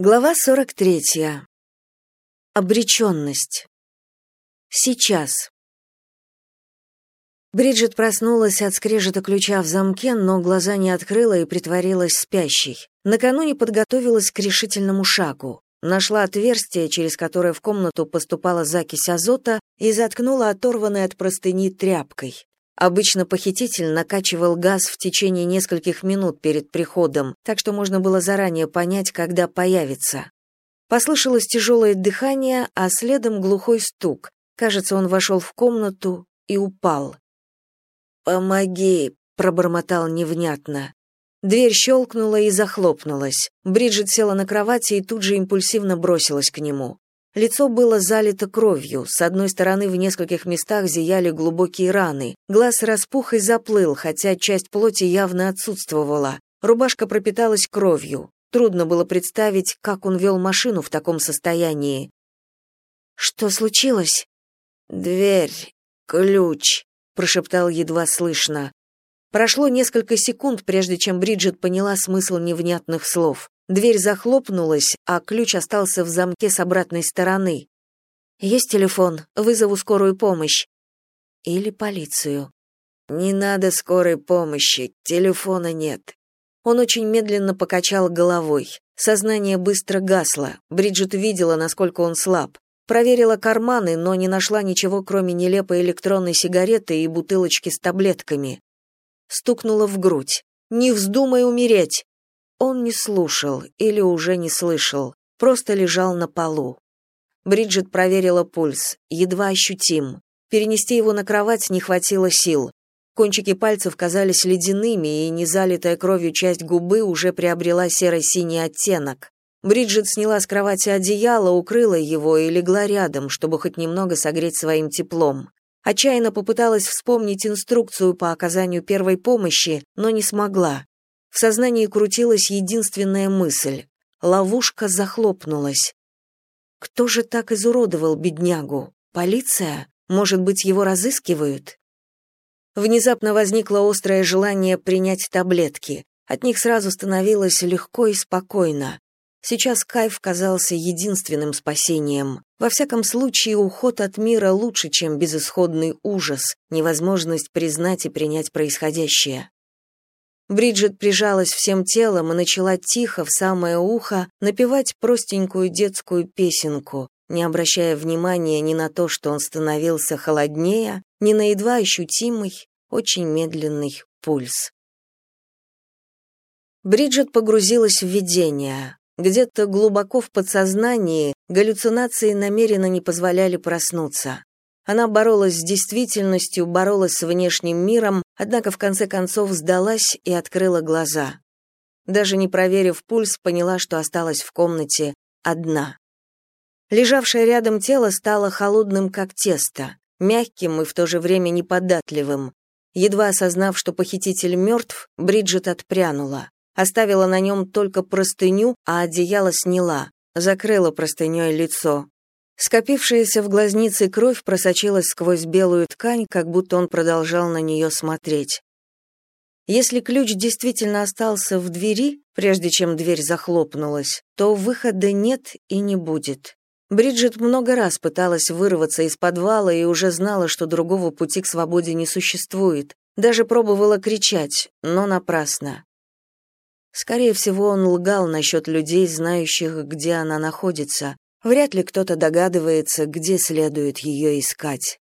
Глава 43. Обреченность. Сейчас. Бриджит проснулась от скрежета ключа в замке, но глаза не открыла и притворилась спящей. Накануне подготовилась к решительному шагу. Нашла отверстие, через которое в комнату поступала закись азота, и заткнула оторванной от простыни тряпкой. Обычно похититель накачивал газ в течение нескольких минут перед приходом, так что можно было заранее понять, когда появится. Послышалось тяжелое дыхание, а следом глухой стук. Кажется, он вошел в комнату и упал. «Помоги», — пробормотал невнятно. Дверь щелкнула и захлопнулась. Бриджит села на кровати и тут же импульсивно бросилась к нему. Лицо было залито кровью, с одной стороны в нескольких местах зияли глубокие раны, глаз распух и заплыл, хотя часть плоти явно отсутствовала. Рубашка пропиталась кровью. Трудно было представить, как он вел машину в таком состоянии. «Что случилось?» «Дверь, ключ», — прошептал едва слышно. Прошло несколько секунд, прежде чем Бриджит поняла смысл невнятных слов. Дверь захлопнулась, а ключ остался в замке с обратной стороны. «Есть телефон? Вызову скорую помощь». «Или полицию». «Не надо скорой помощи, телефона нет». Он очень медленно покачал головой. Сознание быстро гасло. Бриджит видела, насколько он слаб. Проверила карманы, но не нашла ничего, кроме нелепой электронной сигареты и бутылочки с таблетками. Стукнула в грудь. «Не вздумай умереть!» Он не слушал или уже не слышал, просто лежал на полу. Бриджит проверила пульс, едва ощутим. Перенести его на кровать не хватило сил. Кончики пальцев казались ледяными, и незалитая кровью часть губы уже приобрела серо-синий оттенок. Бриджит сняла с кровати одеяло, укрыла его и легла рядом, чтобы хоть немного согреть своим теплом. Отчаянно попыталась вспомнить инструкцию по оказанию первой помощи, но не смогла. В сознании крутилась единственная мысль. Ловушка захлопнулась. Кто же так изуродовал беднягу? Полиция? Может быть, его разыскивают? Внезапно возникло острое желание принять таблетки. От них сразу становилось легко и спокойно. Сейчас кайф казался единственным спасением. Во всяком случае, уход от мира лучше, чем безысходный ужас, невозможность признать и принять происходящее. Бриджит прижалась всем телом и начала тихо, в самое ухо, напевать простенькую детскую песенку, не обращая внимания ни на то, что он становился холоднее, ни на едва ощутимый, очень медленный пульс. Бриджит погрузилась в видение. Где-то глубоко в подсознании галлюцинации намеренно не позволяли проснуться. Она боролась с действительностью, боролась с внешним миром, однако в конце концов сдалась и открыла глаза. Даже не проверив пульс, поняла, что осталась в комнате одна. Лежавшее рядом тело стало холодным, как тесто, мягким и в то же время неподатливым. Едва осознав, что похититель мертв, Бриджит отпрянула. Оставила на нем только простыню, а одеяло сняла. Закрыла простыней лицо. Скопившаяся в глазнице кровь просочилась сквозь белую ткань, как будто он продолжал на нее смотреть. Если ключ действительно остался в двери, прежде чем дверь захлопнулась, то выхода нет и не будет. Бриджит много раз пыталась вырваться из подвала и уже знала, что другого пути к свободе не существует. Даже пробовала кричать, но напрасно. Скорее всего, он лгал насчет людей, знающих, где она находится, Вряд ли кто-то догадывается, где следует ее искать.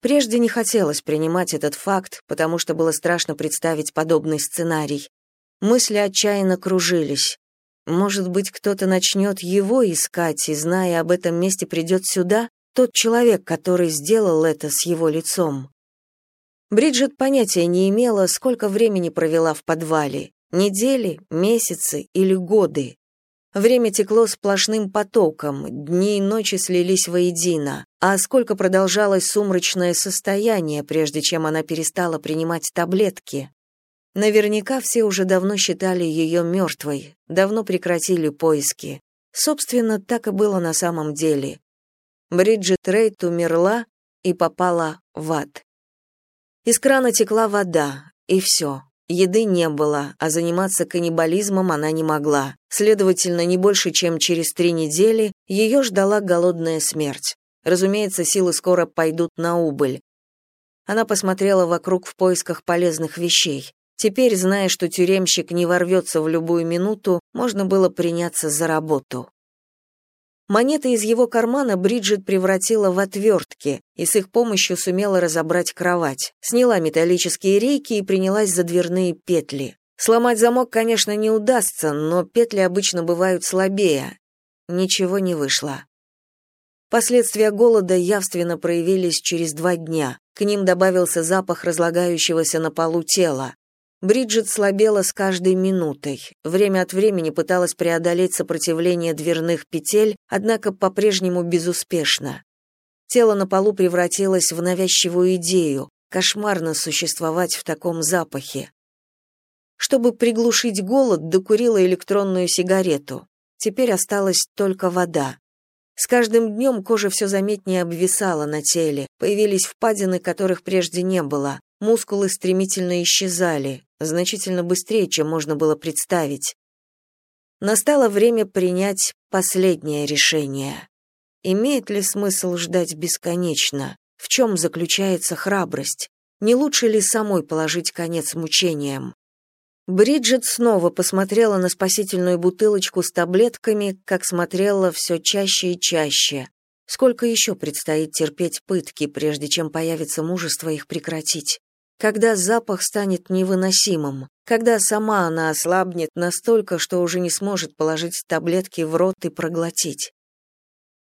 Прежде не хотелось принимать этот факт, потому что было страшно представить подобный сценарий. Мысли отчаянно кружились. Может быть, кто-то начнет его искать и, зная об этом месте, придет сюда, тот человек, который сделал это с его лицом. Бриджит понятия не имела, сколько времени провела в подвале. Недели, месяцы или годы. Время текло сплошным потоком, дни и ночи слились воедино. А сколько продолжалось сумрачное состояние, прежде чем она перестала принимать таблетки? Наверняка все уже давно считали ее мертвой, давно прекратили поиски. Собственно, так и было на самом деле. Бриджит Рейт умерла и попала в ад. Из крана текла вода, и все. Еды не было, а заниматься каннибализмом она не могла. Следовательно, не больше, чем через три недели ее ждала голодная смерть. Разумеется, силы скоро пойдут на убыль. Она посмотрела вокруг в поисках полезных вещей. Теперь, зная, что тюремщик не ворвется в любую минуту, можно было приняться за работу. Монеты из его кармана Бриджит превратила в отвертки и с их помощью сумела разобрать кровать. Сняла металлические рейки и принялась за дверные петли. Сломать замок, конечно, не удастся, но петли обычно бывают слабее. Ничего не вышло. Последствия голода явственно проявились через два дня. К ним добавился запах разлагающегося на полу тела. Бриджит слабела с каждой минутой. Время от времени пыталась преодолеть сопротивление дверных петель, однако по-прежнему безуспешно. Тело на полу превратилось в навязчивую идею, кошмарно существовать в таком запахе. Чтобы приглушить голод, докурила электронную сигарету. Теперь осталась только вода. С каждым днем кожа все заметнее обвисала на теле, появились впадины, которых прежде не было, мускулы стремительно исчезали, значительно быстрее, чем можно было представить. Настало время принять последнее решение. Имеет ли смысл ждать бесконечно? В чем заключается храбрость? Не лучше ли самой положить конец мучениям? Бриджит снова посмотрела на спасительную бутылочку с таблетками, как смотрела все чаще и чаще. Сколько еще предстоит терпеть пытки, прежде чем появится мужество их прекратить? Когда запах станет невыносимым, когда сама она ослабнет настолько, что уже не сможет положить таблетки в рот и проглотить.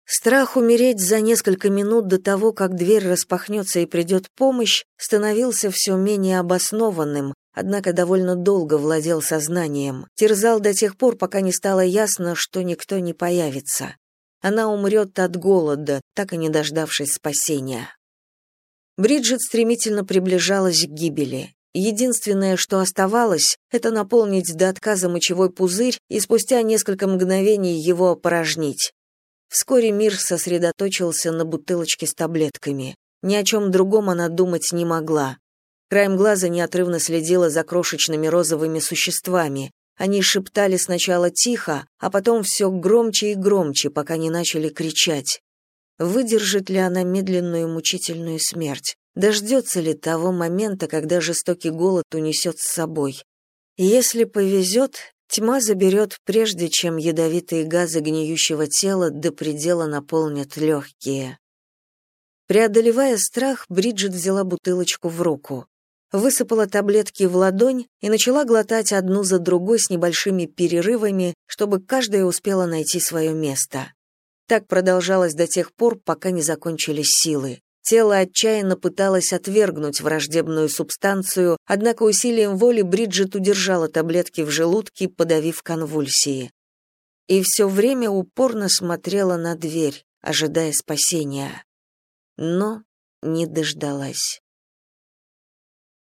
Страх умереть за несколько минут до того, как дверь распахнется и придет помощь, становился все менее обоснованным, однако довольно долго владел сознанием, терзал до тех пор, пока не стало ясно, что никто не появится. Она умрет от голода, так и не дождавшись спасения. Бриджит стремительно приближалась к гибели. Единственное, что оставалось, это наполнить до отказа мочевой пузырь и спустя несколько мгновений его опорожнить. Вскоре мир сосредоточился на бутылочке с таблетками. Ни о чем другом она думать не могла. Краем глаза неотрывно следила за крошечными розовыми существами. Они шептали сначала тихо, а потом все громче и громче, пока не начали кричать. Выдержит ли она медленную мучительную смерть? Дождется ли того момента, когда жестокий голод унесет с собой? Если повезет, тьма заберет, прежде чем ядовитые газы гниющего тела до предела наполнят легкие. Преодолевая страх, Бриджит взяла бутылочку в руку. Высыпала таблетки в ладонь и начала глотать одну за другой с небольшими перерывами, чтобы каждая успела найти свое место. Так продолжалось до тех пор, пока не закончились силы. Тело отчаянно пыталось отвергнуть враждебную субстанцию, однако усилием воли Бриджит удержала таблетки в желудке, подавив конвульсии. И все время упорно смотрела на дверь, ожидая спасения. Но не дождалась.